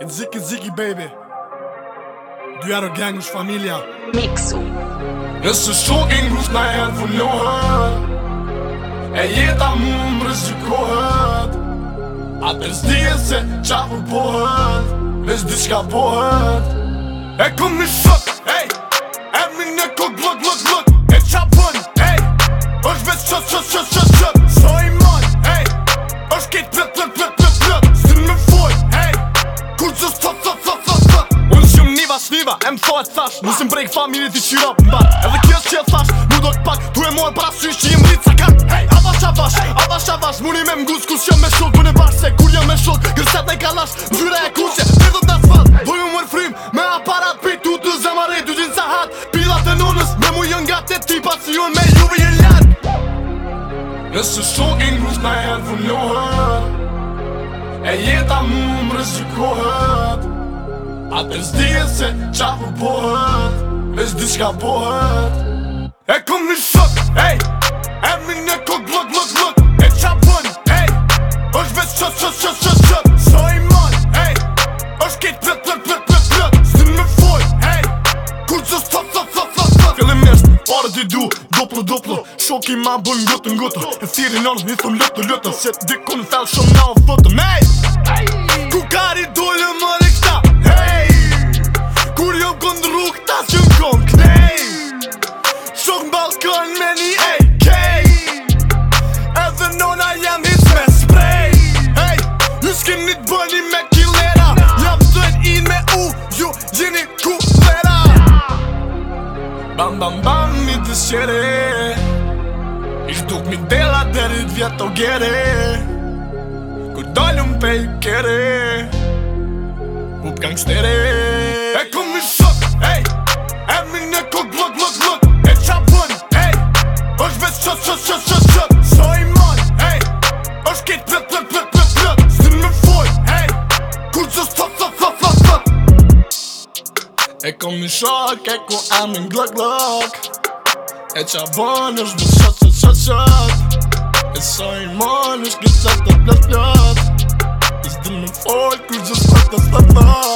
E ziki ziki baby Du jaro gang nush familia Mixu Es ist so in gruz na her von loha E jet am um rizikohet A të rizdië se qa vë pohet Es dis pohet E kum në shot Hey, e mi në kuk vlog vlog vlog E qa pun, hey Ush vet shot shot shot shot shot as thash Nusë më brejk familit i qyra për mbar Edhe kjo që e thash Mu do këpak Tu e morë para sy që jem rritë sa kak hey! Avash avash hey! Avash avash Muni me mgus kus jam me shok Bën e bash se kur jom me shok Gërësat e kalash Mëzyre e kuqe Për dhëm në asfalt Doj më mërë frim Me aparat pi tu të zemare Tu gjin sa hat Pilat e nonës Me mu jën nga të tipa Si ju me juve jën lat Nësë shok e E jeta mu më rëzikohet A të zdië se qa për pohët Me zdi qka pohët E kom një shot, ej E min në kog blot, blot, blot E qa përnë, ej është vetë qot, qot, qot, qot, qot, qot i mon, ej është kejt për për për për për Së me foj, ej Kur që së të të të të të Këllim nështë, parë dhe du Doplo, Shok i ma bëm gëtë në E firin anë një thëm lëtë, lëtë Se të dikon në felë shumë na o fëtëm, ej Bam bam bam mi të shere Ish duk mi dela derit vjetë o gjere Kur dollum pe i kere Up gangstere E ku mi shok, ej E mi në ku glok, glok, glok E qa pun, ej është vesë qës, qës, qës, qës, qës E kom shok, e amin glok glok E qa bon është bu shot shot shot shot E sa i mon është gjithë qatë të plët plët Is dhe me fol, kur gjithë qatë të të të të të të të të të të të të të të të